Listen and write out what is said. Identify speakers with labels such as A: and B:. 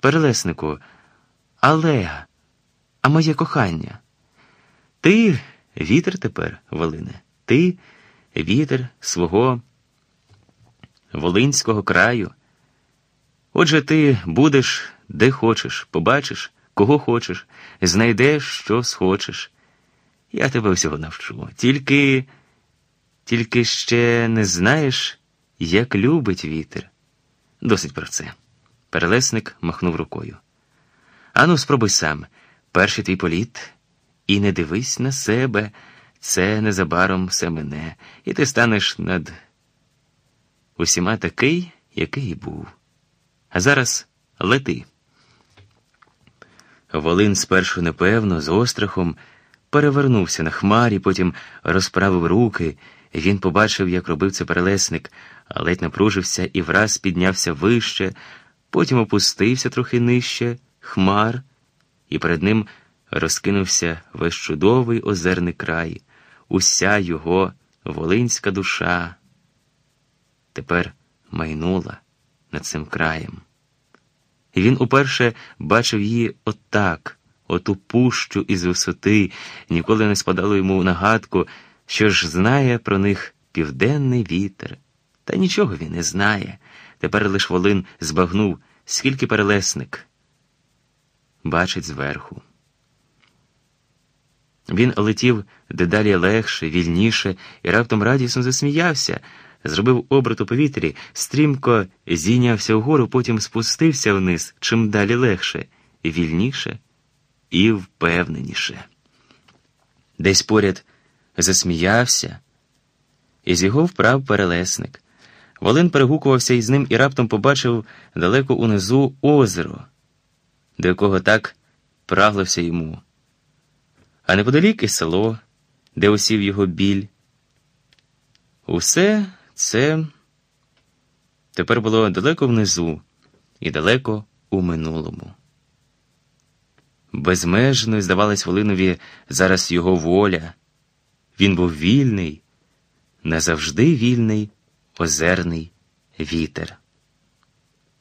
A: перелеснику, але, а моє кохання. Ти вітер тепер, Волине, ти вітер свого волинського краю. Отже, ти будеш де хочеш, побачиш, кого хочеш, знайдеш, що схочеш. Я тебе всього навчу. Тільки, тільки ще не знаєш, як любить вітер. Досить про це. Перелесник махнув рукою. Ану, спробуй сам, перший твій політ, і не дивись на себе, це незабаром все мене, і ти станеш над усіма такий, який був. А зараз лети. Волин спершу непевно, з острахом, перевернувся на хмарі, потім розправив руки. Він побачив, як робив це перелесник, ледь напружився і враз піднявся вище, потім опустився трохи нижче, хмар, і перед ним розкинувся весь чудовий озерний край, уся його волинська душа. Тепер майнула над цим краєм. І він уперше бачив її отак, оту пущу із висоти, ніколи не спадало йому нагадку, що ж знає про них південний вітер. Та нічого він не знає. Тепер лиш Волин збагнув, скільки перелесник бачить зверху. Він летів дедалі легше, вільніше і раптом радісно засміявся, зробив оберт у повітрі, стрімко зійнявся вгору, потім спустився вниз чим далі легше, вільніше і впевненіше. Десь поряд засміявся, і з його вправ перелесник. Волин перегукувався із ним і раптом побачив далеко унизу озеро, до якого так праглося йому. А неподалік і село, де осів його біль. Усе це тепер було далеко внизу і далеко у минулому. Безмежною здавалась Волинові зараз його воля. Він був вільний, назавжди вільний озерний вітер.